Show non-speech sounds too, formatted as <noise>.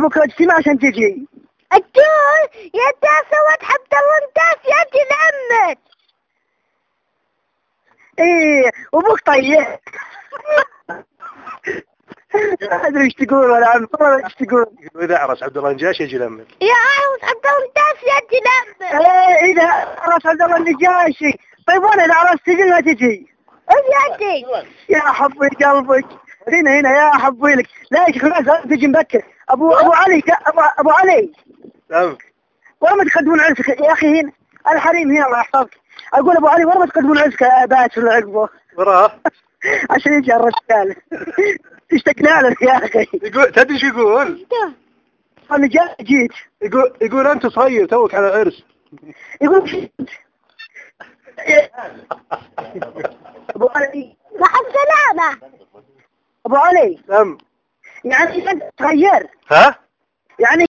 بكرة اجتماع عشان تجي. الدول يا سوت حبة الونتاس يا تلمت إيه وأبوك طيب. ما أدري إيش تقول ولا عم والله إيش تقول. واذا عرس عبد الله نجاش يجي يلمن يا عروس حبة الونتاس يا تلمت إيه إذا عرس عبد الله النجاشي. طيب وأنا إذا عرست تجي ولا تجي؟ إيش يا حبي قلبك. هنا هنا يا حبي لك لا يا شيخ خلاص تجي مبكر. أبو أبو علي أبو, أبو علي. نعم. وين ما تقدمون عرسك يا أخي هنا. الحريم هنا الله يحفظك. أقول أبو علي وين ما تقدمون عرسك يا باشر العقبه وراه. <laughs> عشان يجي الرجال. <laughs> اشتقنا لك يا أخي. يقول تدري إيش يقول؟ أنا جا جيت. يقول يقول أنت صغير توك على عرس يقول <laughs> أبو علي. مع السلامة. أبو علي. نعم. يعني انت تغير. ها؟ يعني